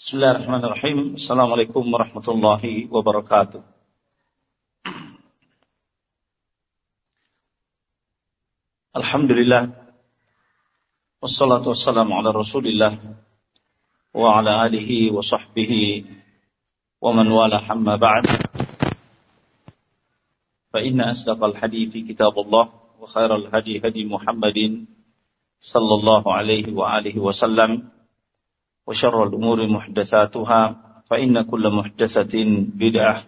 Bismillahirrahmanirrahim. Assalamualaikum warahmatullahi wabarakatuh. Alhamdulillah. Wassalatu wassalamu ala rasulillah. Wa ala alihi wa sahbihi. Wa man wala hamma ba'd. Fa inna asdaqal hadithi kitabullah. Wa khairal hadi hadi Muhammadin. Sallallahu alaihi wa alihi wa sallam. وشر الأمور محدثاتها فإن كل محدثة بدعة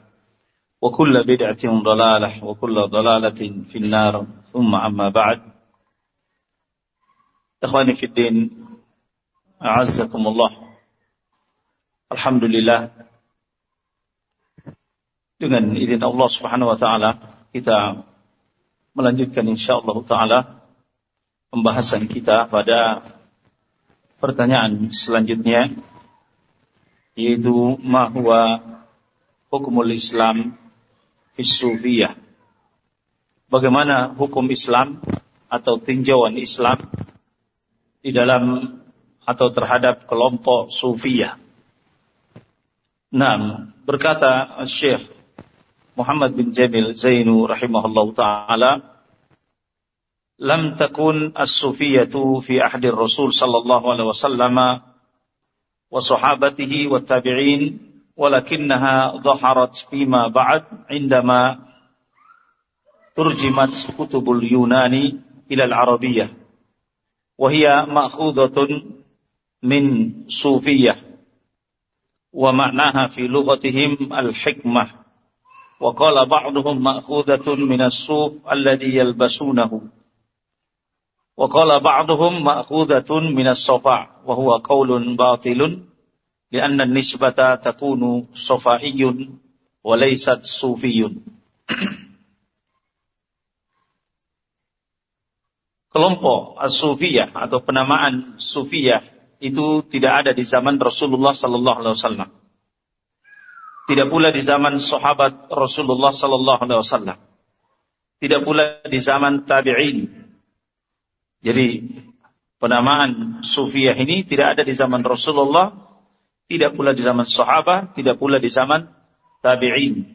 وكل بدعة ضلالة وكل ضلالة في النار ثم أما بعد إخواني في الدين أعزكم الله الحمد لله dengan izin Allah Subhanahu wa taala kita melanjutkan insyaallah taala pembahasan kita pada pertanyaan selanjutnya yaitu ma huwa hukumul Islam sufiyah. Bagaimana hukum Islam atau tinjauan Islam di dalam atau terhadap kelompok sufiyah. Nah, berkata Syekh Muhammad bin Jamil Zainu rahimahullah taala لم تكن الصوفية في عهد الرسول صلى الله عليه وسلم وصحابته والتابعين ولكنها ظهرت فيما بعد عندما ترجمت كتب اليونان إلى العربية وهي مأخوذة من صوفية ومعناها في لغتهم الحكمة وقال بعضهم مأخوذة من الصوف الذي يلبسونه. وَقَالَ بَعْضُهُمْ مَأْخُوذَةٌ مِنَ minas وَهُوَ قَوْلٌ بَاطِلٌ لِأَنَّ النِّسْبَةَ تَكُونُ صَفَعِيٌ وَلَيْسَتْ صُوفِيٌ. Kelompok as-sufiyah atau penamaan sufiyah itu tidak ada di zaman Rasulullah sallallahu alaihi wasallam. Tidak pula di zaman sahabat Rasulullah sallallahu alaihi wasallam. Tidak pula di zaman tabi'in jadi penamaan sufiyah ini tidak ada di zaman Rasulullah, tidak pula di zaman sahabat, tidak pula di zaman tabi'in.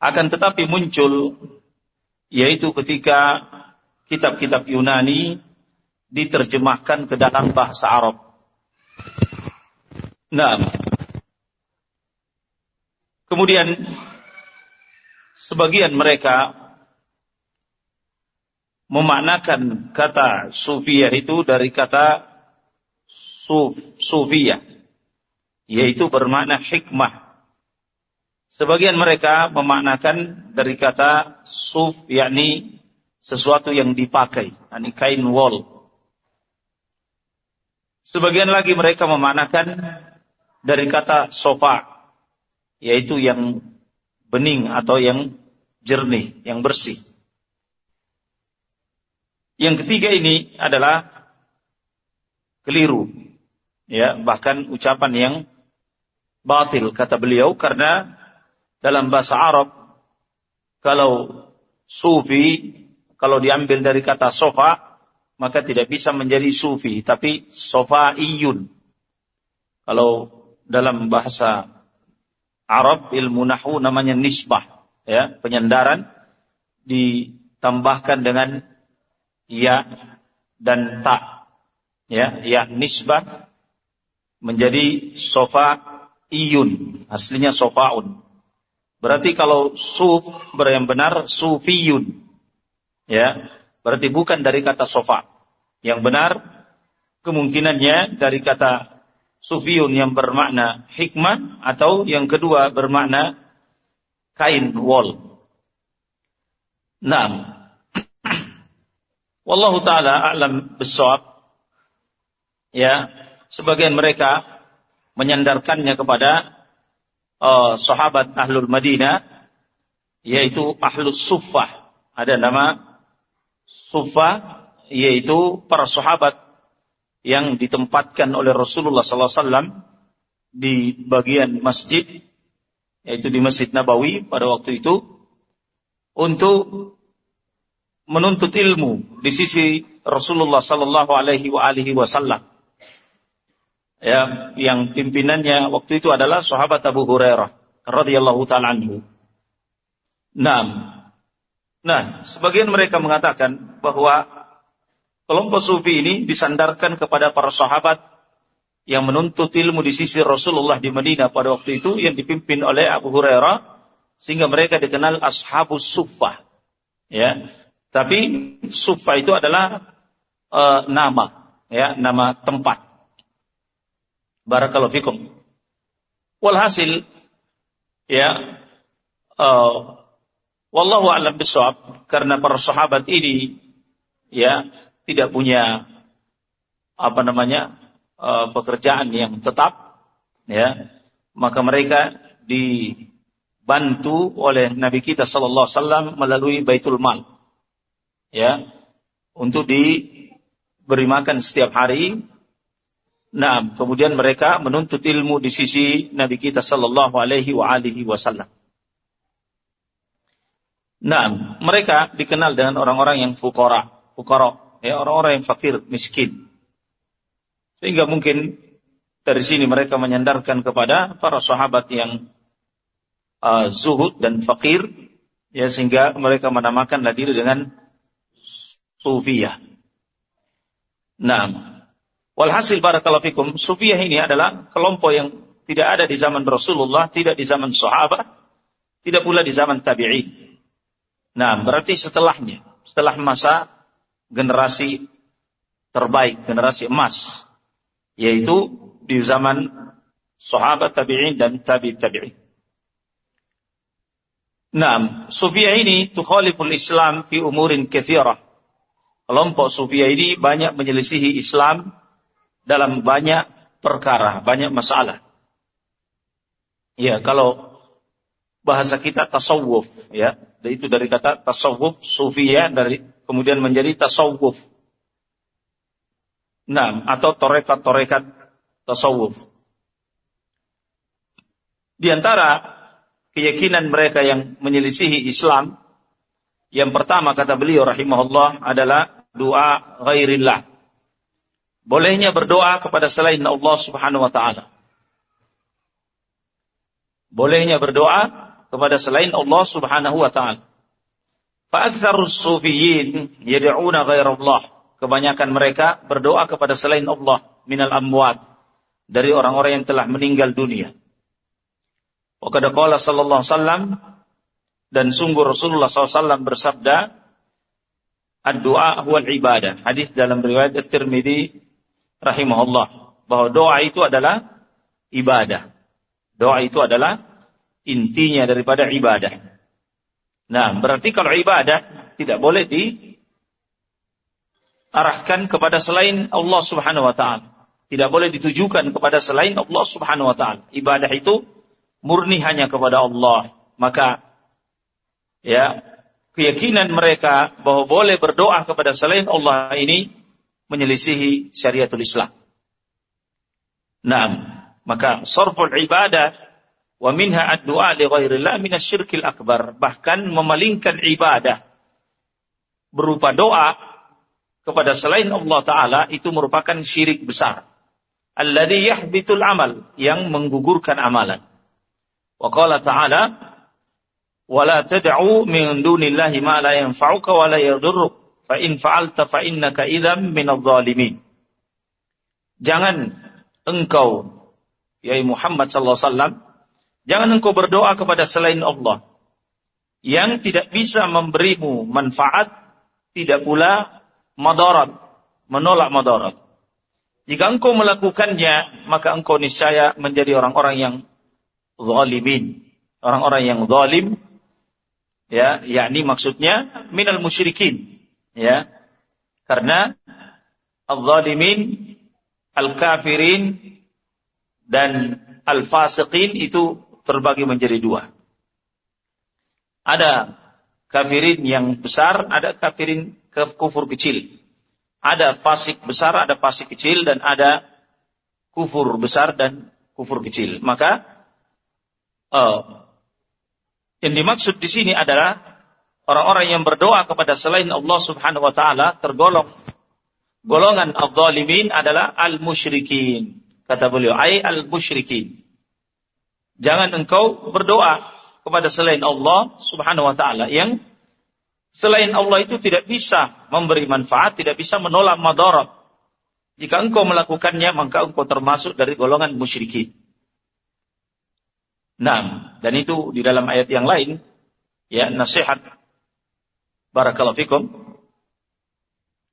Akan tetapi muncul yaitu ketika kitab-kitab Yunani diterjemahkan ke dalam bahasa Arab. Nah, kemudian sebagian mereka memaknakan kata sufiyah itu dari kata suf, sufiyah, yaitu bermakna hikmah. Sebagian mereka memaknakan dari kata suf, yakni sesuatu yang dipakai, yakni kain wol. Sebagian lagi mereka memaknakan dari kata sofa, yaitu yang bening atau yang jernih, yang bersih. Yang ketiga ini adalah keliru. Ya, bahkan ucapan yang batil kata beliau karena dalam bahasa Arab kalau sufi kalau diambil dari kata sofa maka tidak bisa menjadi sufi tapi sofa iyun. Kalau dalam bahasa Arab ilmu nahu namanya nisbah ya, penyandaran ditambahkan dengan ya dan ta. Ya, ya nisbah menjadi sofa iyun, aslinya sofaun. Berarti kalau suf yang benar sufiyun. Ya, berarti bukan dari kata sofa. Yang benar kemungkinannya dari kata sufiyun yang bermakna hikmah atau yang kedua bermakna kain wol. Nah, Wallahu taala a'lam bissawab. Ya, sebagian mereka menyandarkannya kepada uh, sahabat Ahlul Madinah yaitu Ahlus Suffah. Ada nama Suffah yaitu para sahabat yang ditempatkan oleh Rasulullah SAW di bagian masjid yaitu di Masjid Nabawi pada waktu itu untuk menuntut ilmu di sisi Rasulullah sallallahu alaihi wasallam. ya yang pimpinannya waktu itu adalah sahabat Abu Hurairah radhiyallahu taala anhu. Nah, nah, sebagian mereka mengatakan bahwa kelompok sufi ini disandarkan kepada para sahabat yang menuntut ilmu di sisi Rasulullah di Madinah pada waktu itu yang dipimpin oleh Abu Hurairah sehingga mereka dikenal ashabus suffah. Ya. Tapi suffah itu adalah uh, nama, ya, nama tempat. Barakallahu fikum. Walhasil ya uh, wallahu a'lam bisawab karena para sahabat ini ya tidak punya apa namanya uh, pekerjaan yang tetap ya maka mereka dibantu oleh Nabi kita sallallahu alaihi wasallam melalui Baitul Mal ya untuk diberi makan setiap hari Nah, kemudian mereka menuntut ilmu di sisi Nabi kita sallallahu alaihi wa alihi wasallam. Nah, mereka dikenal dengan orang-orang yang fukara, fukara, ya orang-orang yang fakir, miskin. Sehingga mungkin dari sini mereka menyandarkan kepada para sahabat yang uh, zuhud dan fakir, ya sehingga mereka menamakan diri dengan sufiyah. Nah, Walhasil barakallahu fikum, sufiyah ini adalah kelompok yang tidak ada di zaman Rasulullah, tidak di zaman sahabat, tidak pula di zaman tabi'in. Nah, berarti setelahnya, setelah masa generasi terbaik, generasi emas, yaitu di zaman sahabat tabi'in dan tabi tabi'in. Nah, sufiyah ini tukhaliful Islam fi umurin kathirah. Kelompok sufiyah ini banyak menyelisihi Islam dalam banyak perkara, banyak masalah. Ya, kalau bahasa kita tasawuf, ya, itu dari kata tasawuf, sufiyah dari kemudian menjadi tasawuf. Nah, atau torekat-torekat tasawuf. Di antara keyakinan mereka yang menyelisihi Islam, yang pertama kata beliau rahimahullah adalah doa ghairillah. Bolehnya berdoa kepada selain Allah Subhanahu wa taala. Bolehnya berdoa kepada selain Allah Subhanahu wa taala. Fa'aktsarus sufiyin yad'una Allah. Kebanyakan mereka berdoa kepada selain Allah minal amwat dari orang-orang yang telah meninggal dunia. Wa qala sallallahu alaihi wasallam dan sungguh Rasulullah SAW bersabda, "Ad-du'a huwal ibadah." Hadis dalam riwayat At-Tirmidzi rahimahullah bahwa doa itu adalah ibadah. Doa itu adalah intinya daripada ibadah. Nah, berarti kalau ibadah tidak boleh diarahkan kepada selain Allah Subhanahu wa taala. Tidak boleh ditujukan kepada selain Allah Subhanahu wa taala. Ibadah itu murni hanya kepada Allah. Maka ya, keyakinan mereka bahwa boleh berdoa kepada selain Allah ini menyelisihi syariatul Islam. Nah, maka sorful ibadah wa minha ad-du'a li ghairillah minasyirkil akbar. Bahkan memalingkan ibadah berupa doa kepada selain Allah Ta'ala itu merupakan syirik besar. Alladhi yahbitul amal, yang menggugurkan amalan. Wa qala ta'ala, wala tad'u min dunillahi ma la yanfa'uka wa la fa in fa'alta fa innaka idzam jangan engkau yaitu Muhammad sallallahu alaihi wasallam jangan engkau berdoa kepada selain Allah yang tidak bisa memberimu manfaat tidak pula madarat menolak madarat. Jika engkau melakukannya maka engkau niscaya menjadi orang-orang yang zalimin. Orang-orang yang zalim ya yakni maksudnya minal musyrikin Ya. Karena al-zalimin, al-kafirin dan al-fasiqin itu terbagi menjadi dua. Ada kafirin yang besar, ada kafirin kufur kecil. Ada fasik besar, ada fasik kecil, dan ada kufur besar dan kufur kecil. Maka uh, yang dimaksud di sini adalah orang-orang yang berdoa kepada selain Allah Subhanahu wa taala tergolong golongan al-zalimin adalah al-musyrikin, Kata beliau, ai al-musyrikin. Jangan engkau berdoa kepada selain Allah Subhanahu wa taala yang selain Allah itu tidak bisa memberi manfaat, tidak bisa menolak madarat. Jika engkau melakukannya, maka engkau termasuk dari golongan musyrikin. Nah, dan itu di dalam ayat yang lain, ya nasihat barakallahu fikum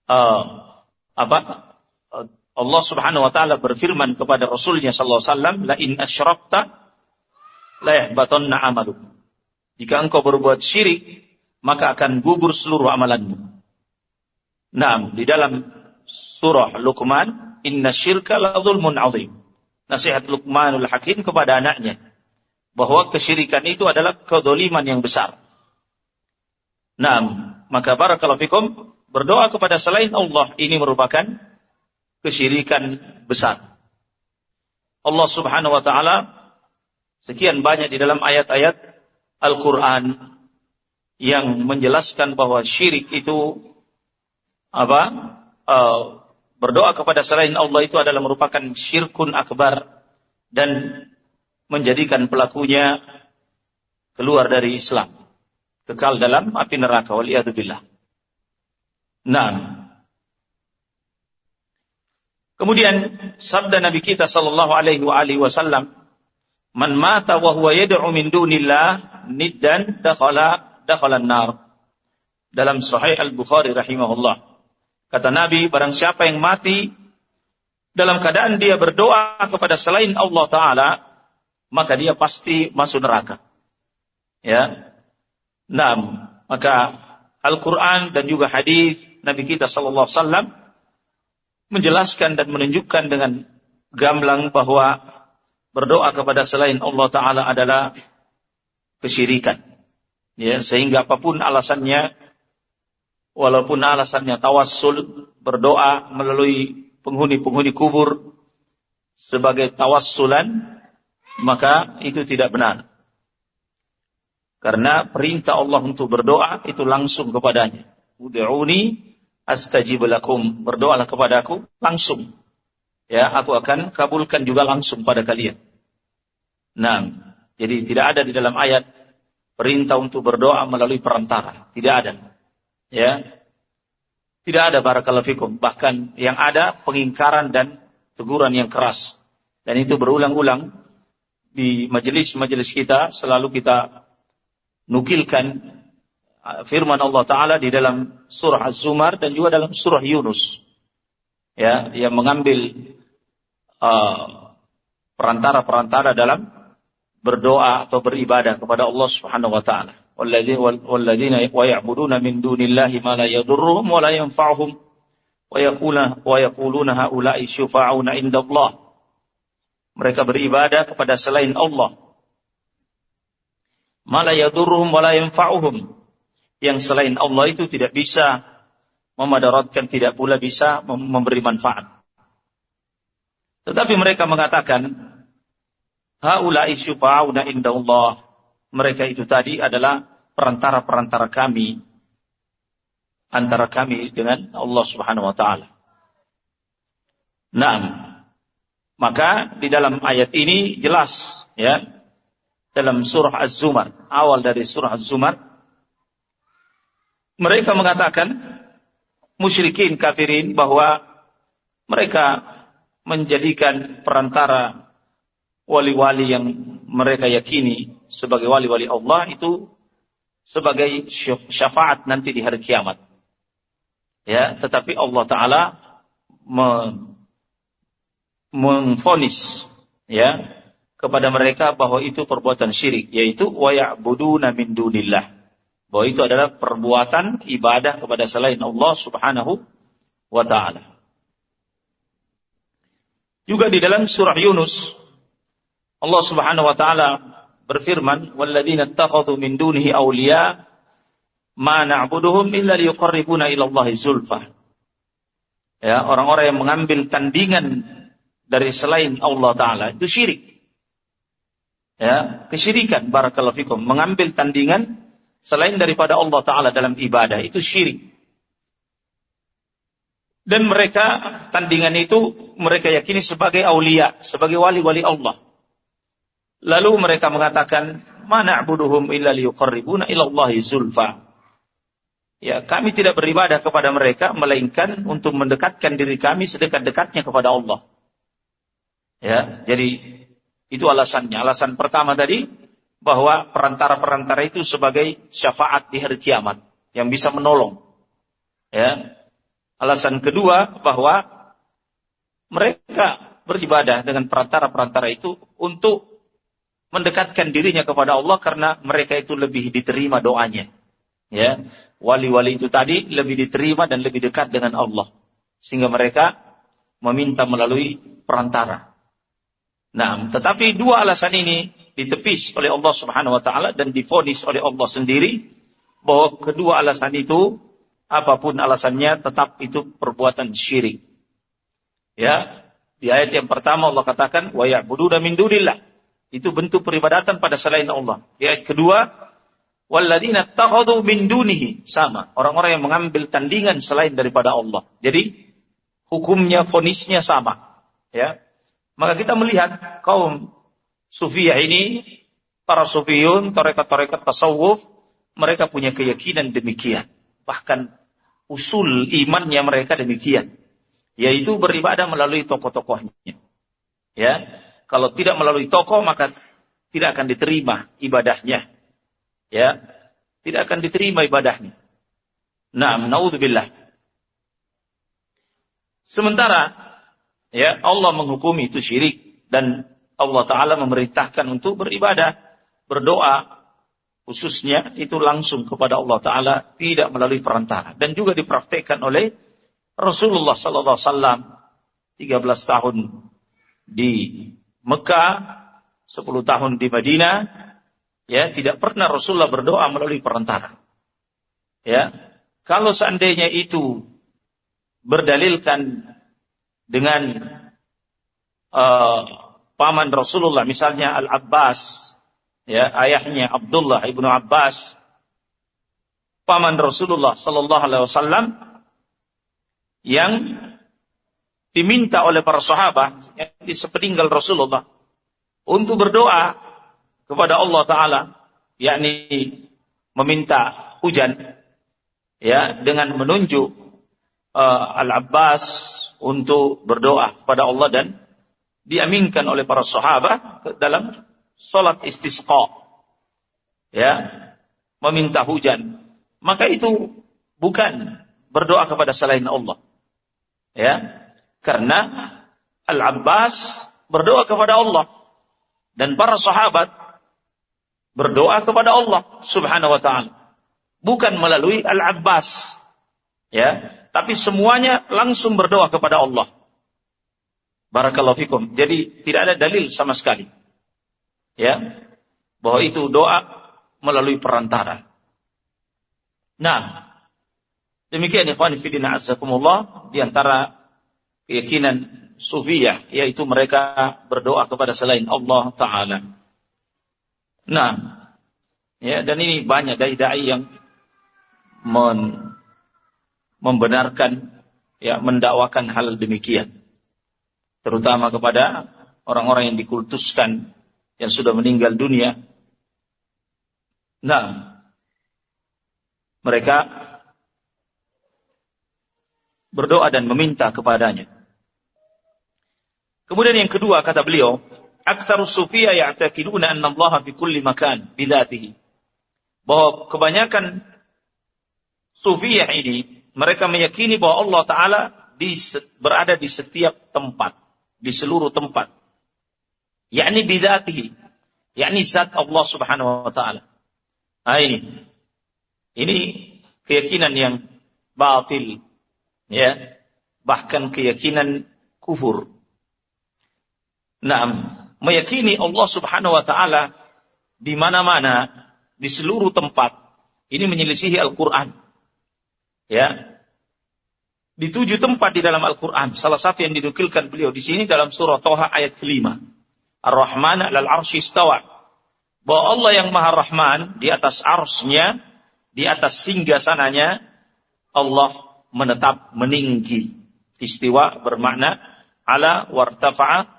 uh, apa Allah Subhanahu wa taala berfirman kepada Rasulnya sallallahu alaihi wasallam, "La in asyrakta la yahbatanna amaluk." Jika engkau berbuat syirik, maka akan gugur seluruh amalanmu. Nah, di dalam surah Luqman, "Inna syirka la dzulmun 'adzim." Nasihat Luqmanul Hakim kepada anaknya bahwa kesyirikan itu adalah kedoliman yang besar. Nah, maka barakallahu fikum berdoa kepada selain Allah ini merupakan kesyirikan besar. Allah Subhanahu wa taala sekian banyak di dalam ayat-ayat Al-Qur'an yang menjelaskan bahwa syirik itu apa? Uh, berdoa kepada selain Allah itu adalah merupakan syirkun akbar dan menjadikan pelakunya keluar dari Islam, kekal dalam api neraka wal billah. Nah, Kemudian sabda Nabi kita sallallahu alaihi wasallam, "Man mata wa huwa yad'u min dunillah niddan dakhala dakhala nar." Dalam Sahih Al-Bukhari rahimahullah. Kata Nabi, barang siapa yang mati dalam keadaan dia berdoa kepada selain Allah taala, maka dia pasti masuk neraka. Ya. Nah, maka Al-Quran dan juga hadis Nabi kita Sallallahu Alaihi Wasallam menjelaskan dan menunjukkan dengan gamblang bahwa berdoa kepada selain Allah Taala adalah kesyirikan. Ya, sehingga apa pun alasannya, walaupun alasannya tawassul, berdoa melalui penghuni-penghuni kubur sebagai tawassulan, maka itu tidak benar. Karena perintah Allah untuk berdoa itu langsung kepadanya. Ud'uni astajib lakum. Berdoalah kepadaku langsung. Ya, aku akan kabulkan juga langsung pada kalian. Nah, jadi tidak ada di dalam ayat perintah untuk berdoa melalui perantara. Tidak ada. Ya. Tidak ada barakallahu fikum. Bahkan yang ada pengingkaran dan teguran yang keras. Dan itu berulang-ulang di majelis-majelis kita selalu kita nukilkan firman Allah Ta'ala di dalam surah Az-Zumar dan juga dalam surah Yunus. Ya, yang mengambil uh, perantara-perantara uh, dalam berdoa atau beribadah kepada Allah Subhanahu wa taala. Walladzina wa ya'buduna min dunillahi ma la yadurruhum wa la yanfa'uhum wa yaquluna wa yaquluna haula'i syufa'una indallah. Mereka beribadah kepada selain Allah. Ma la yadurruhum wa yanfa'uhum yang selain Allah itu tidak bisa memadaratkan, tidak pula bisa memberi manfaat. Tetapi mereka mengatakan, Haulai syufa'una inda Allah. Mereka itu tadi adalah perantara-perantara kami antara kami dengan Allah Subhanahu wa taala. Nah, maka di dalam ayat ini jelas ya dalam surah Az-Zumar, awal dari surah Az-Zumar mereka mengatakan musyrikin kafirin bahwa mereka menjadikan perantara wali-wali yang mereka yakini sebagai wali-wali Allah itu sebagai syafaat nanti di hari kiamat. Ya, tetapi Allah taala menfonis ya kepada mereka bahwa itu perbuatan syirik yaitu wa ya'buduna min dunillah bahwa itu adalah perbuatan ibadah kepada selain Allah Subhanahu wa taala. Juga di dalam surah Yunus Allah Subhanahu wa taala berfirman, "Walladzina ittakhadhu min dunihi awliya ma na'buduhum illa liyuqarribuna ila Allah zulfa." Ya, orang-orang yang mengambil tandingan dari selain Allah taala itu syirik. Ya, kesyirikan barakallahu fikum, mengambil tandingan selain daripada Allah Ta'ala dalam ibadah itu syirik. Dan mereka tandingan itu mereka yakini sebagai aulia, sebagai wali-wali Allah. Lalu mereka mengatakan, "Mana abuduhum illa liyuqarribuna ila Allahi zulfa." Ya, kami tidak beribadah kepada mereka melainkan untuk mendekatkan diri kami sedekat-dekatnya kepada Allah. Ya, jadi itu alasannya. Alasan pertama tadi bahwa perantara-perantara itu sebagai syafaat di hari kiamat yang bisa menolong. Ya, Alasan kedua bahwa mereka beribadah dengan perantara-perantara itu untuk mendekatkan dirinya kepada Allah karena mereka itu lebih diterima doanya. Ya, wali-wali itu tadi lebih diterima dan lebih dekat dengan Allah sehingga mereka meminta melalui perantara. Nah, tetapi dua alasan ini ditepis oleh Allah Subhanahu wa taala dan difonis oleh Allah sendiri bahwa kedua alasan itu apa pun alasannya tetap itu perbuatan syirik. Ya, di ayat yang pertama Allah katakan wa ya'buduna min dunillah. Itu bentuk peribadatan pada selain Allah. Di ayat kedua walladzina takhadhu min dunihi sama, orang-orang yang mengambil tandingan selain daripada Allah. Jadi hukumnya fonisnya sama, ya. Maka kita melihat kaum sufiyah ini para sufiyun, tarekat-tarekat tasawuf, mereka punya keyakinan demikian bahkan usul imannya mereka demikian, yaitu beribadah melalui tokoh-tokohnya. Ya, kalau tidak melalui tokoh maka tidak akan diterima ibadahnya. Ya, tidak akan diterima ibadahnya. Nah, naudzubillah. Sementara ya Allah menghukumi itu syirik. Dan Allah Taala memerintahkan untuk beribadah, berdoa, khususnya itu langsung kepada Allah Taala tidak melalui perantara. Dan juga dipraktekkan oleh Rasulullah Sallallahu Alaihi Wasallam 13 tahun di Mekah 10 tahun di Madinah. Ya tidak pernah Rasulullah berdoa melalui perantara. Ya kalau seandainya itu berdalilkan dengan uh, paman Rasulullah misalnya Al Abbas ya ayahnya Abdullah ibnu Abbas paman Rasulullah Sallallahu Alaihi Wasallam yang diminta oleh para sahabat yang di sepeninggal Rasulullah untuk berdoa kepada Allah Taala yakni meminta hujan ya dengan menunjuk uh, Al Abbas untuk berdoa kepada Allah dan diaminkan oleh para sahabat dalam Salat istisqa. Ya, meminta hujan. Maka itu bukan berdoa kepada selain Allah. Ya, karena Al-Abbas berdoa kepada Allah dan para sahabat berdoa kepada Allah Subhanahu wa taala. Bukan melalui Al-Abbas. Ya, tapi semuanya langsung berdoa kepada Allah. Barakallahu fikum. Jadi tidak ada dalil sama sekali ya bahwa itu doa melalui perantara. Nah, demikian ikhwan fillah azakumullah di antara keyakinan sufiyah yaitu mereka berdoa kepada selain Allah taala. Nah, ya dan ini banyak dai-dai yang men, membenarkan ya mendakwakan hal demikian. Terutama kepada orang-orang yang dikultuskan yang sudah meninggal dunia. Nah, mereka berdoa dan meminta kepadanya. Kemudian yang kedua kata beliau, aktsarus sufiyya ya'taqiduna anna Allah fi kulli makan bidzatihi. Bahwa kebanyakan sufiyah ini mereka meyakini bahwa Allah taala berada di setiap tempat, di seluruh tempat. Yakni bidatihi. Yakni zat Allah Subhanahu wa taala. Nah ini. Ini keyakinan yang batil. Ya. Bahkan keyakinan kufur. Nah meyakini Allah Subhanahu wa taala di mana-mana di seluruh tempat. Ini menyelisihi Al-Qur'an ya di tujuh tempat di dalam Al-Quran. Salah satu yang dinukilkan beliau di sini dalam surah Toha ayat kelima. Ar-Rahman al arsy istawa. Bahwa Allah yang Maha Rahman di atas arsnya, di atas singgah sananya, Allah menetap meninggi. Istiwa bermakna ala wartafa'a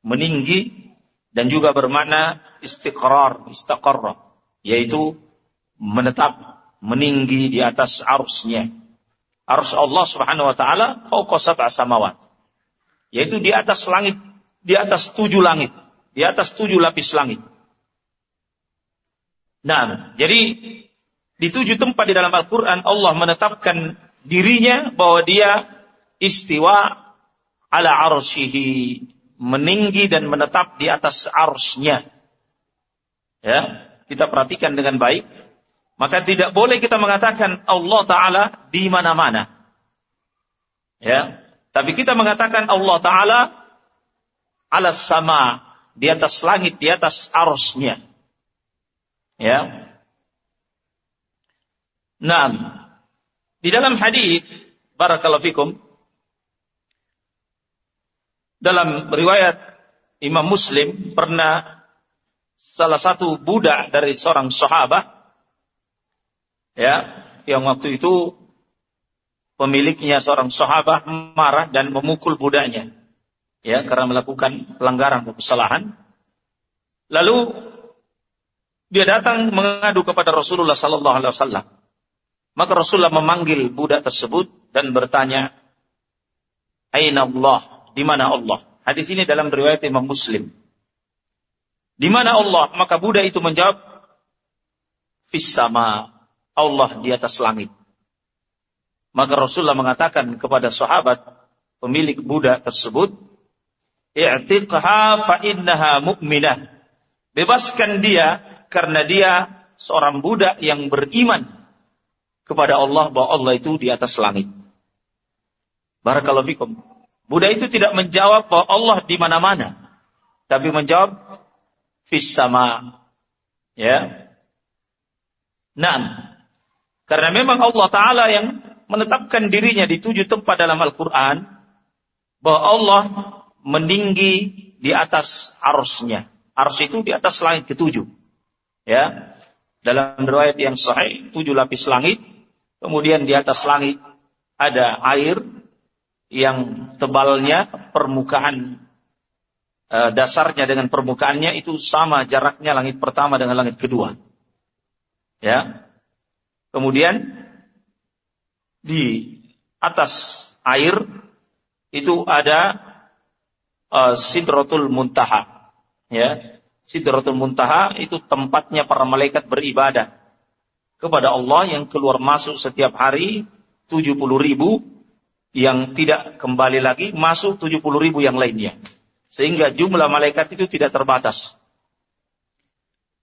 meninggi dan juga bermakna istiqrar, istaqarra, yaitu menetap, meninggi di atas arusnya. Arus Allah Subhanahu wa taala fauqa sab'a samawat. Yaitu di atas langit, di atas tujuh langit, di atas tujuh lapis langit. Nah, jadi di tujuh tempat di dalam Al-Quran Allah menetapkan dirinya bahwa dia istiwa ala arsyihi meninggi dan menetap di atas arsnya. Ya, kita perhatikan dengan baik. Maka tidak boleh kita mengatakan Allah Ta'ala di mana-mana. Ya, tapi kita mengatakan Allah Ta'ala ala sama di atas langit, di atas arsnya. Ya. Nah, di dalam hadis barakallahu fikum dalam riwayat Imam Muslim pernah salah satu budak dari seorang sahabat ya yang waktu itu pemiliknya seorang sahabat marah dan memukul budaknya ya karena melakukan pelanggaran kesalahan lalu dia datang mengadu kepada Rasulullah sallallahu alaihi wasallam maka Rasulullah memanggil budak tersebut dan bertanya Aina Allah di mana Allah? Hadis ini dalam riwayat Imam Muslim. Di mana Allah? Maka Buddha itu menjawab, Fis sama Allah di atas langit. Maka Rasulullah mengatakan kepada sahabat pemilik Buddha tersebut, I'tiqha fa innaha mu'minah. Bebaskan dia karena dia seorang budak yang beriman kepada Allah bahwa Allah itu di atas langit. Barakallahu fikum. Buddha itu tidak menjawab bahwa Allah di mana-mana, tapi menjawab fis sama. Ya. Nah, karena memang Allah Ta'ala yang menetapkan dirinya di tujuh tempat dalam Al-Quran, bahwa Allah meninggi di atas arusnya. Arus itu di atas langit ketujuh. Ya. Dalam riwayat yang sahih, tujuh lapis langit, kemudian di atas langit ada air, yang tebalnya permukaan e, dasarnya dengan permukaannya itu sama jaraknya langit pertama dengan langit kedua. Ya. Kemudian di atas air itu ada uh, Sidratul Muntaha. Ya. Sidratul Muntaha itu tempatnya para malaikat beribadah kepada Allah yang keluar masuk setiap hari 70 ribu yang tidak kembali lagi masuk 70 ribu yang lainnya. Sehingga jumlah malaikat itu tidak terbatas.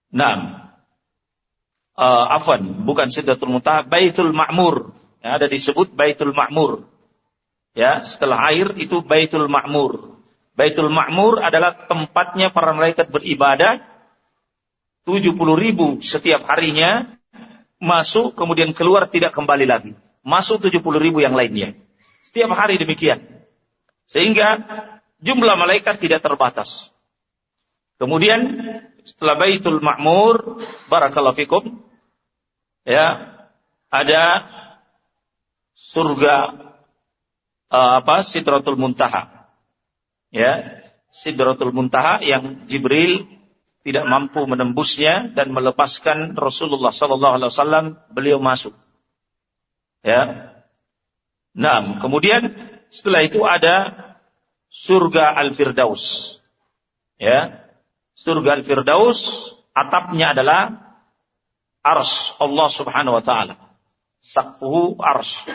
Nah, uh, afwan, bukan Sidratul Muntaha, Baitul Ma'mur. Ya, ada disebut Baitul Ma'mur. Ya, setelah air itu Baitul Ma'mur. Baitul Ma'mur adalah tempatnya para malaikat beribadah 70 ribu setiap harinya masuk kemudian keluar tidak kembali lagi. Masuk 70 ribu yang lainnya. Setiap hari demikian. Sehingga jumlah malaikat tidak terbatas. Kemudian setelah Baitul Ma'mur, barakallahu fikum, ya, ada surga uh, apa? Sidratul Muntaha. Ya, Sidratul Muntaha yang Jibril tidak mampu menembusnya dan melepaskan Rasulullah sallallahu alaihi wasallam beliau masuk. Ya, Nah, kemudian setelah itu ada surga Al-Firdaus. Ya. Surga Al-Firdaus atapnya adalah ars Allah Subhanahu wa taala. Sakfuhu ars.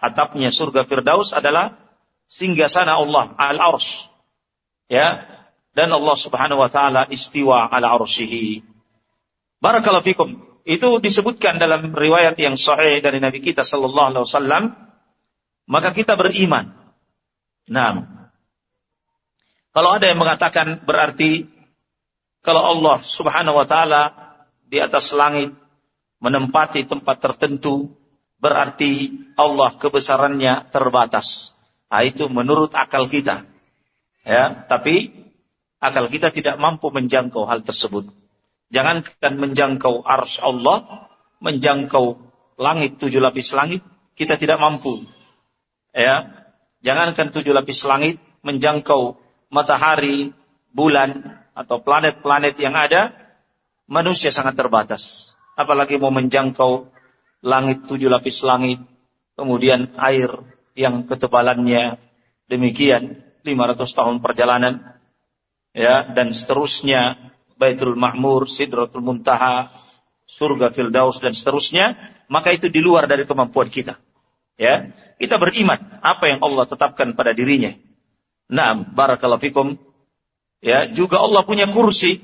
Atapnya surga Firdaus adalah singgasana Allah al-ars. Ya. Dan Allah Subhanahu wa taala istiwa ala arsyihi. Barakallahu fikum. Itu disebutkan dalam riwayat yang sahih dari Nabi kita sallallahu alaihi wasallam maka kita beriman. Nah, kalau ada yang mengatakan berarti kalau Allah Subhanahu wa taala di atas langit menempati tempat tertentu berarti Allah kebesarannya terbatas. Nah, itu menurut akal kita. Ya, tapi akal kita tidak mampu menjangkau hal tersebut. Jangankan menjangkau ars Allah, menjangkau langit tujuh lapis langit, kita tidak mampu ya Jangankan tujuh lapis langit menjangkau matahari, bulan, atau planet-planet yang ada, manusia sangat terbatas. Apalagi mau menjangkau langit tujuh lapis langit, kemudian air yang ketebalannya demikian 500 tahun perjalanan, ya dan seterusnya Baitul Ma'mur, Sidratul Muntaha, surga Firdaus dan seterusnya, maka itu di luar dari kemampuan kita. Ya, kita beriman apa yang Allah tetapkan pada dirinya. Naam, barakallahu fikum. Ya, juga Allah punya kursi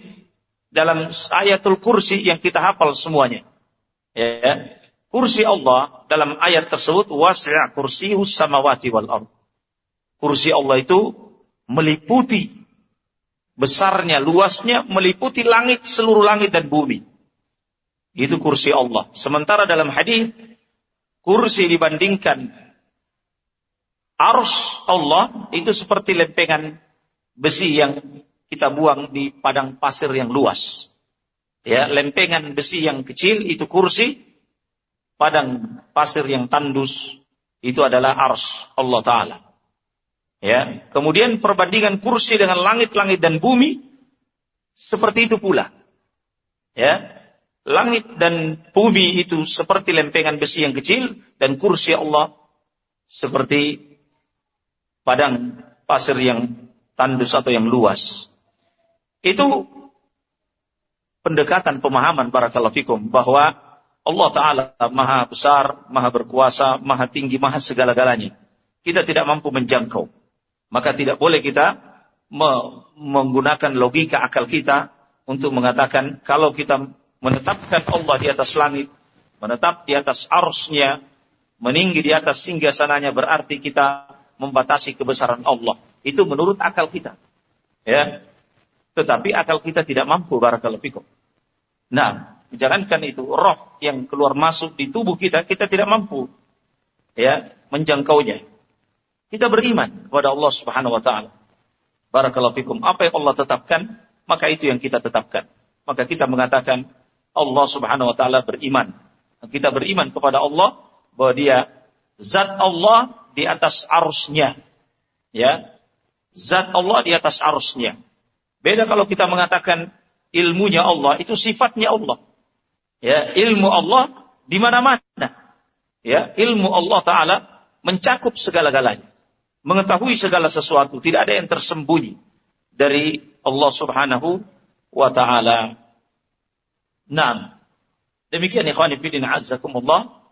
dalam ayatul kursi yang kita hafal semuanya. Ya, kursi Allah dalam ayat tersebut wasi'a kursiyus samawati wal ard. Kursi Allah itu meliputi besarnya, luasnya meliputi langit, seluruh langit dan bumi. Itu kursi Allah. Sementara dalam hadis kursi dibandingkan arus Allah itu seperti lempengan besi yang kita buang di padang pasir yang luas. Ya, lempengan besi yang kecil itu kursi, padang pasir yang tandus itu adalah ars Allah Ta'ala. Ya, kemudian perbandingan kursi dengan langit-langit dan bumi seperti itu pula. Ya, langit dan bumi itu seperti lempengan besi yang kecil dan kursi Allah seperti padang pasir yang tandus atau yang luas. Itu pendekatan pemahaman para kalafikum bahwa Allah Ta'ala maha besar, maha berkuasa, maha tinggi, maha segala-galanya. Kita tidak mampu menjangkau. Maka tidak boleh kita me menggunakan logika akal kita untuk mengatakan kalau kita menetapkan Allah di atas langit, menetap di atas arusnya, meninggi di atas singgah sananya berarti kita membatasi kebesaran Allah. Itu menurut akal kita. Ya. Tetapi akal kita tidak mampu barakallahu fikum. Nah, jangankan itu, roh yang keluar masuk di tubuh kita, kita tidak mampu ya menjangkaunya. Kita beriman kepada Allah Subhanahu wa taala. Barakallahu fikum. Apa yang Allah tetapkan, maka itu yang kita tetapkan. Maka kita mengatakan Allah Subhanahu wa taala beriman. Kita beriman kepada Allah bahwa dia zat Allah di atas arusnya. Ya. Zat Allah di atas arusnya. Beda kalau kita mengatakan ilmunya Allah, itu sifatnya Allah. Ya, ilmu Allah di mana-mana. Ya, ilmu Allah taala mencakup segala-galanya mengetahui segala sesuatu, tidak ada yang tersembunyi dari Allah Subhanahu wa taala. Naam. Demikian ikhwani fillah azzakumullah.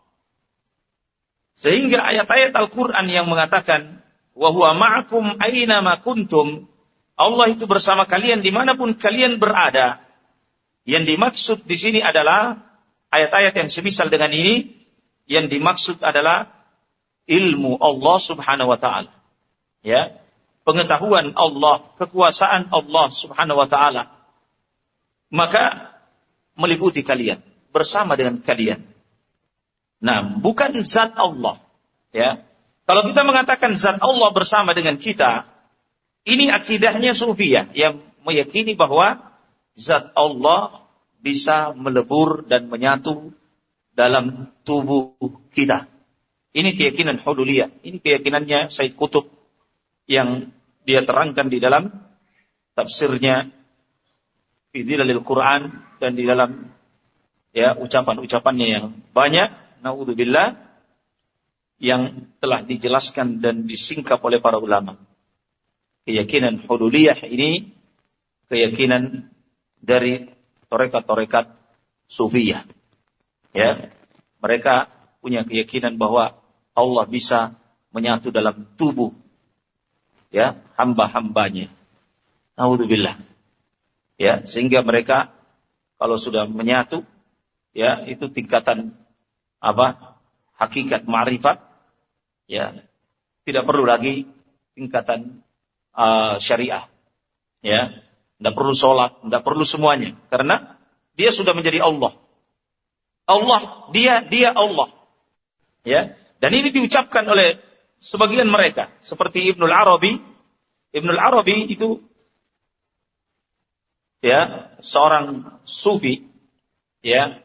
Sehingga ayat-ayat Al-Qur'an yang mengatakan wa huwa ma'akum aina kuntum Allah itu bersama kalian di mana pun kalian berada. Yang dimaksud di sini adalah ayat-ayat yang semisal dengan ini. Yang dimaksud adalah ilmu Allah subhanahu wa ta'ala ya pengetahuan Allah, kekuasaan Allah Subhanahu wa taala. Maka meliputi kalian bersama dengan kalian. Nah, bukan zat Allah, ya. Kalau kita mengatakan zat Allah bersama dengan kita, ini akidahnya sufiyah yang meyakini bahwa zat Allah bisa melebur dan menyatu dalam tubuh kita. Ini keyakinan Huduliyah. Ini keyakinannya Said Kutub yang dia terangkan di dalam tafsirnya Fidilalil Quran dan di dalam ya ucapan-ucapannya yang banyak naudzubillah yang telah dijelaskan dan disingkap oleh para ulama. Keyakinan huduliyah ini keyakinan dari torekat-torekat sufiyah. Ya, mereka punya keyakinan bahwa Allah bisa menyatu dalam tubuh ya hamba-hambanya. Naudzubillah. Ya, sehingga mereka kalau sudah menyatu ya itu tingkatan apa? hakikat ma'rifat ya tidak perlu lagi tingkatan uh, syariah. Ya, tidak perlu sholat, tidak perlu semuanya. Karena dia sudah menjadi Allah. Allah, dia dia Allah. Ya, dan ini diucapkan oleh sebagian mereka. Seperti Ibnul Arabi. Ibnul Arabi itu ya seorang sufi ya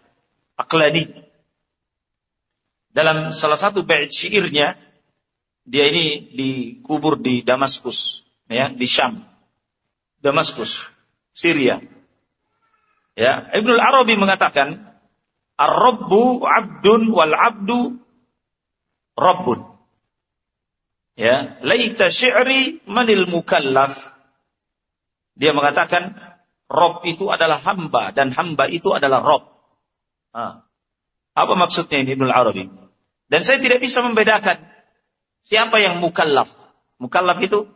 aklani. Dalam salah satu bait syairnya Dia ini dikubur di Damaskus, ya, di Syam. Damaskus, Syria. Ya, Ibnu Arabi mengatakan, Ar-Rabbu abdun wal abdu Rabbun. Ya, laita syi'ri manil mukallaf. Dia mengatakan Rob itu adalah hamba dan hamba itu adalah Rob. Ah. Apa maksudnya ini Ibnu Arabi? Dan saya tidak bisa membedakan siapa yang mukallaf. Mukallaf itu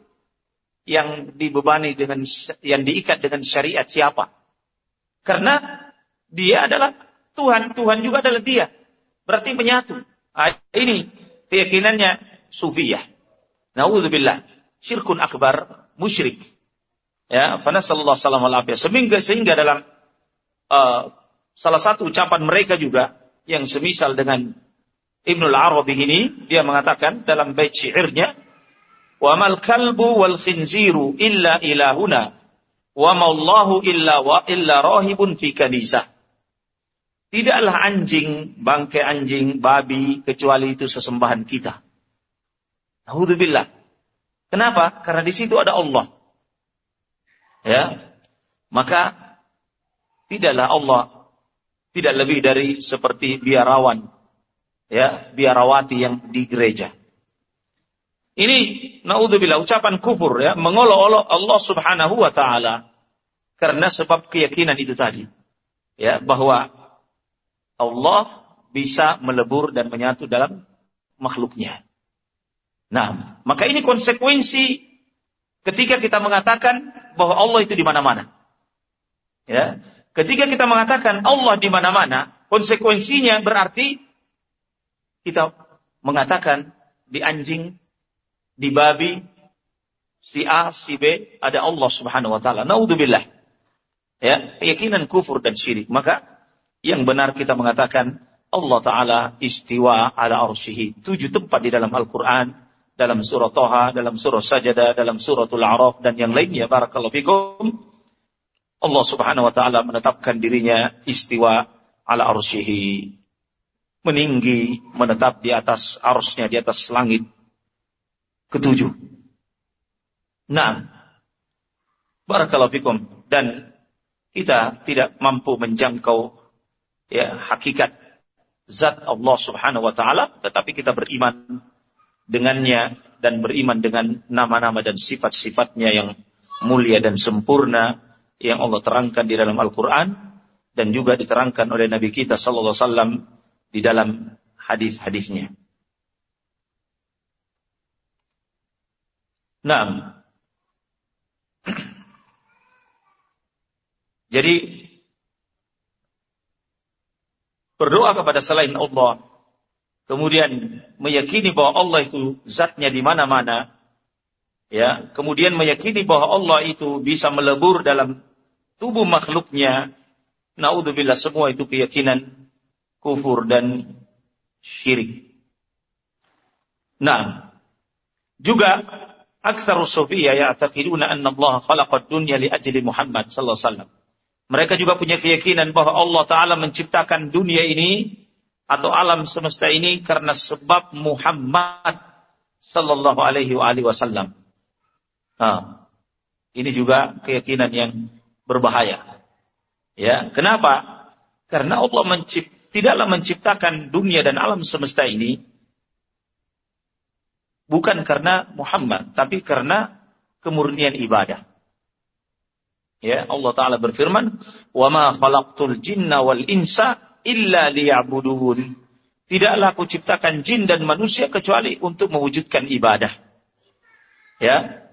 yang dibebani dengan yang diikat dengan syariat siapa? Karena dia adalah Tuhan, Tuhan juga adalah dia. Berarti menyatu. Nah, ini keyakinannya sufiyah. Nauzubillah. Syirkun akbar, musyrik. Ya, sallallahu salam alaihi sehingga sehingga dalam uh, salah satu ucapan mereka juga yang semisal dengan Ibnu Arabi ini dia mengatakan dalam bait syairnya wa mal kalbu wal khinziru illa ilahuna wa mallahu illa wa illa rahibun fi kanisah Tidaklah anjing, bangkai anjing, babi, kecuali itu sesembahan kita. Alhamdulillah. Kenapa? Karena di situ ada Allah. Ya. Maka tidaklah Allah tidak lebih dari seperti biarawan ya, biarawati yang di gereja. Ini naudzubillah ucapan kufur ya, mengolok-olok Allah Subhanahu wa taala karena sebab keyakinan itu tadi. Ya, bahwa Allah bisa melebur dan menyatu dalam makhluknya. Nah, maka ini konsekuensi ketika kita mengatakan bahwa Allah itu di mana-mana. Ya. Ketika kita mengatakan Allah di mana-mana, konsekuensinya berarti kita mengatakan di anjing, di babi, si A, si B, ada Allah Subhanahu wa taala. Naudzubillah. Ya, keyakinan kufur dan syirik. Maka yang benar kita mengatakan Allah Ta'ala istiwa ala arsyihi. Tujuh tempat di dalam Al-Quran dalam surah Toha, dalam surah Sajadah, dalam suratul Araf dan yang lainnya barakallahu fikum. Allah Subhanahu wa taala menetapkan dirinya istiwa ala arsyihi. Meninggi, menetap di atas arsnya, di atas langit. Ketujuh. Nah, barakallahu fikum dan kita tidak mampu menjangkau ya hakikat zat Allah Subhanahu wa taala tetapi kita beriman dengannya dan beriman dengan nama-nama dan sifat-sifatnya yang mulia dan sempurna yang Allah terangkan di dalam Al-Quran dan juga diterangkan oleh Nabi kita Sallallahu Alaihi Wasallam di dalam hadis-hadisnya. Nah, jadi berdoa kepada selain Allah kemudian meyakini bahwa Allah itu zatnya di mana-mana, ya, kemudian meyakini bahwa Allah itu bisa melebur dalam tubuh makhluknya, naudzubillah semua itu keyakinan kufur dan syirik. Nah, juga aktsar sufiyya ya'taqiduna anna Allah khalaqa dunya li ajli Muhammad sallallahu alaihi wasallam. Mereka juga punya keyakinan bahwa Allah taala menciptakan dunia ini atau alam semesta ini karena sebab Muhammad sallallahu alaihi wasallam. Ini juga keyakinan yang berbahaya. Ya, kenapa? Karena Allah mencipt, tidaklah menciptakan dunia dan alam semesta ini bukan karena Muhammad, tapi karena kemurnian ibadah. Ya, Allah taala berfirman, "Wa ma khalaqtul jinna wal insa illa liya'budun. Tidaklah aku ciptakan jin dan manusia kecuali untuk mewujudkan ibadah. Ya.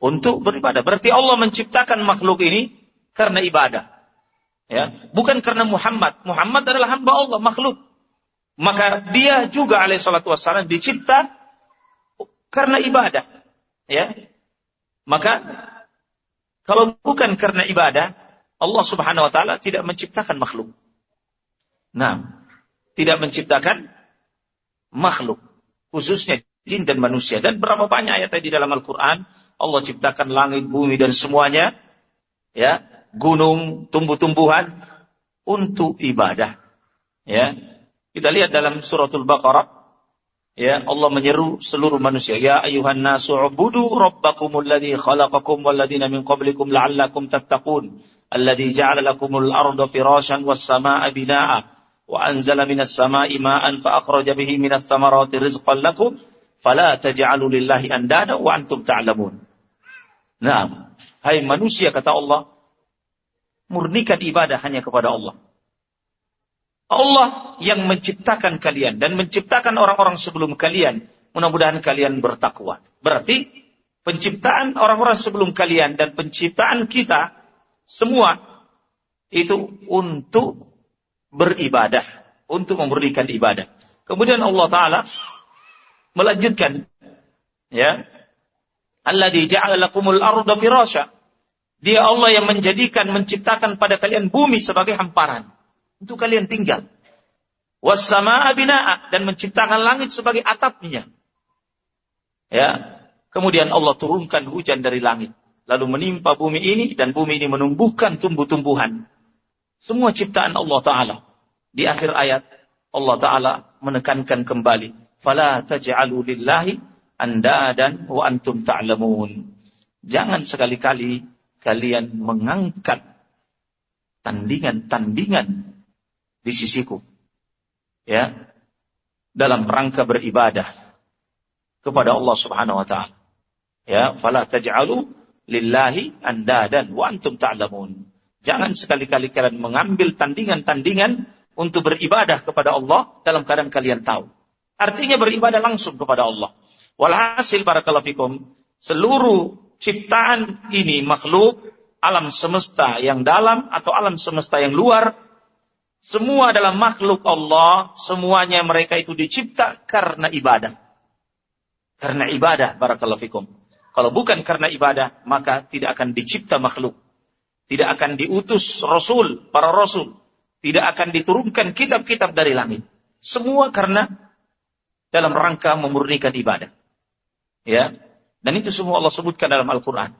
Untuk beribadah. Berarti Allah menciptakan makhluk ini karena ibadah. Ya, bukan karena Muhammad. Muhammad adalah hamba Allah, makhluk. Maka dia juga alaihi salatu wassalam dicipta karena ibadah. Ya. Maka kalau bukan karena ibadah, Allah Subhanahu wa taala tidak menciptakan makhluk. Nah, tidak menciptakan makhluk, khususnya jin dan manusia. Dan berapa banyak ayat di dalam Al-Quran, Allah ciptakan langit, bumi, dan semuanya, ya, gunung, tumbuh-tumbuhan, untuk ibadah. Ya, kita lihat dalam suratul Baqarah, Ya, Allah menyeru seluruh manusia. Ya ayuhan nasu ubudu rabbakumul ladzi khalaqakum wal ladzina min qablikum la'allakum tattaqun. Alladzi ja'ala lakumul arda firasyan was samaa'a binaa'a wa anzala minas samaa'i ma'an fa akhraja bihi minas thamarati rizqan lakum fala taj'alu lillahi andada wa antum ta'lamun. Nah, hai manusia kata Allah, murnikan ibadah hanya kepada Allah. Allah yang menciptakan kalian dan menciptakan orang-orang sebelum kalian. Mudah-mudahan kalian bertakwa. Berarti penciptaan orang-orang sebelum kalian dan penciptaan kita semua itu untuk beribadah, untuk memberikan ibadah. Kemudian Allah taala melanjutkan ya Alladzi ja'ala lakumul arda firasya. Dia Allah yang menjadikan menciptakan pada kalian bumi sebagai hamparan untuk kalian tinggal. Bina'a dan menciptakan langit sebagai atapnya. Ya. Kemudian Allah turunkan hujan dari langit. Lalu menimpa bumi ini dan bumi ini menumbuhkan tumbuh-tumbuhan. Semua ciptaan Allah Ta'ala. Di akhir ayat Allah Ta'ala menekankan kembali. Fala taj'alu lillahi andadan wa antum ta'lamun. Jangan sekali-kali kalian mengangkat tandingan-tandingan di sisiku. Ya. Dalam rangka beribadah kepada Allah Subhanahu wa taala. Ya, fala taj'alu lillahi andadan wa antum ta'lamun. Jangan sekali-kali kalian mengambil tandingan-tandingan untuk beribadah kepada Allah dalam keadaan kalian tahu. Artinya beribadah langsung kepada Allah. Walhasil para kalafikum, seluruh ciptaan ini makhluk alam semesta yang dalam atau alam semesta yang luar semua adalah makhluk Allah, semuanya mereka itu dicipta karena ibadah. Karena ibadah, barakallahu fikum. Kalau bukan karena ibadah, maka tidak akan dicipta makhluk. Tidak akan diutus rasul, para rasul. Tidak akan diturunkan kitab-kitab dari langit. Semua karena dalam rangka memurnikan ibadah. Ya. Dan itu semua Allah sebutkan dalam Al-Qur'an.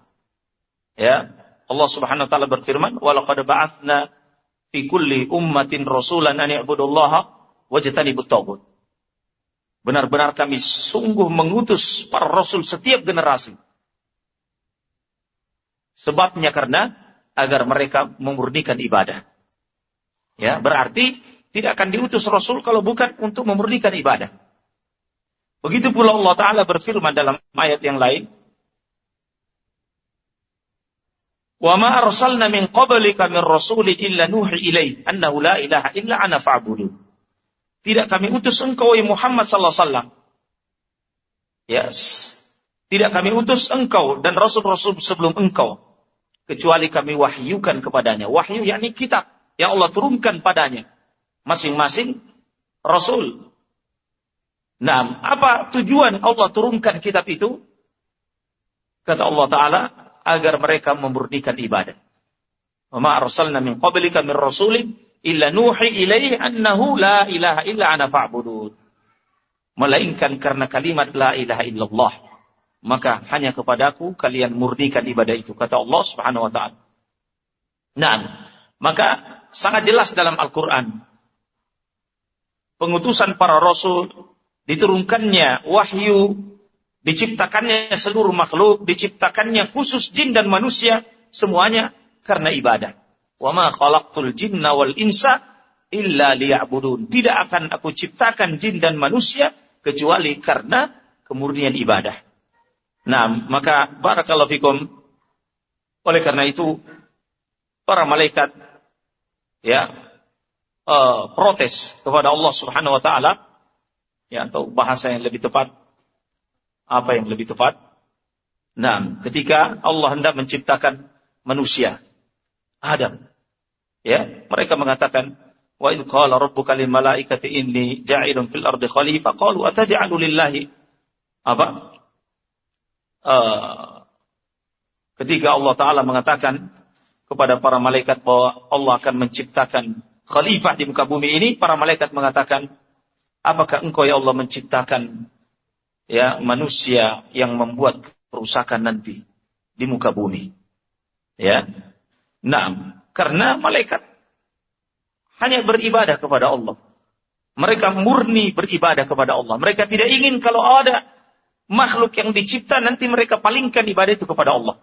Ya. Allah Subhanahu wa taala berfirman, "Wa laqad fi kulli ummatin rasulan an i'budullaha wajtanibut tagut. Benar-benar kami sungguh mengutus para rasul setiap generasi. Sebabnya karena agar mereka memurnikan ibadah. Ya, berarti tidak akan diutus rasul kalau bukan untuk memurnikan ibadah. Begitu pula Allah Ta'ala berfirman dalam ayat yang lain. Wa ma arsalna min qablika min rasulin illa nuhi ilaih annahu la ilaha illa ana fa'budu. Tidak kami utus engkau ya Muhammad sallallahu alaihi wasallam. Yes. Tidak kami utus engkau dan rasul-rasul sebelum engkau kecuali kami wahyukan kepadanya. Wahyu yakni kitab yang Allah turunkan padanya. Masing-masing rasul. Nah, apa tujuan Allah turunkan kitab itu? Kata Allah Ta'ala, agar mereka memurnikan ibadah. Wa ma arsalna min qablika min rasulin illa nuhi ilaihi annahu la ilaha illa ana fa'budun. Melainkan karena kalimat la ilaha illallah. Maka hanya kepadaku kalian murnikan ibadah itu. Kata Allah subhanahu wa ta'ala. Nah, maka sangat jelas dalam Al-Quran. Pengutusan para rasul, diturunkannya wahyu Diciptakannya seluruh makhluk, diciptakannya khusus jin dan manusia, semuanya karena ibadah. Wa ma khalaqtul jinna wal insa illa liya'budun. Tidak akan aku ciptakan jin dan manusia kecuali karena kemurnian ibadah. Nah, maka barakallahu fikum. Oleh karena itu para malaikat ya uh, protes kepada Allah Subhanahu wa taala ya atau bahasa yang lebih tepat apa yang lebih tepat? Nah, ketika Allah hendak menciptakan manusia, Adam, ya, mereka mengatakan, Wa idh qala rabbuka lil malaikati inni ja'ilun fil ardi khalifah qalu ataj'alu lillahi apa? Uh, ketika Allah taala mengatakan kepada para malaikat bahwa Allah akan menciptakan khalifah di muka bumi ini, para malaikat mengatakan, apakah engkau ya Allah menciptakan ya manusia yang membuat kerusakan nanti di muka bumi. Ya. Nah, karena malaikat hanya beribadah kepada Allah. Mereka murni beribadah kepada Allah. Mereka tidak ingin kalau ada makhluk yang dicipta nanti mereka palingkan ibadah itu kepada Allah.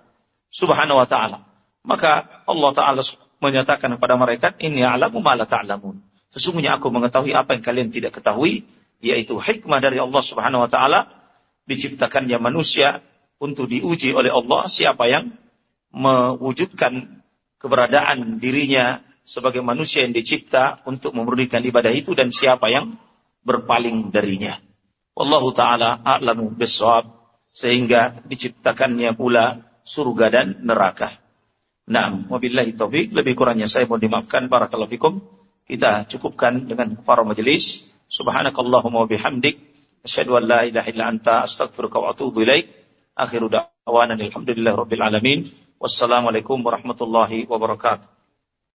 Subhanahu wa ta'ala. Maka Allah Ta'ala menyatakan kepada mereka, Ini alamu ma la ta'lamun. Sesungguhnya aku mengetahui apa yang kalian tidak ketahui, yaitu hikmah dari Allah Subhanahu wa taala diciptakannya manusia untuk diuji oleh Allah siapa yang mewujudkan keberadaan dirinya sebagai manusia yang dicipta untuk memberikan ibadah itu dan siapa yang berpaling darinya. Wallahu taala a'lamu bissawab sehingga diciptakannya pula surga dan neraka. Nah, wabillahi taufik lebih kurangnya saya mohon dimaafkan barakallahu fikum. Kita cukupkan dengan para majelis. Subhanakallahumma bihamdik. Asyhadu an la ilaha illa anta astaghfiruka wa atubu ilaik. Akhiru da'wana alhamdulillahi rabbil alamin. Wassalamualaikum warahmatullahi wabarakatuh.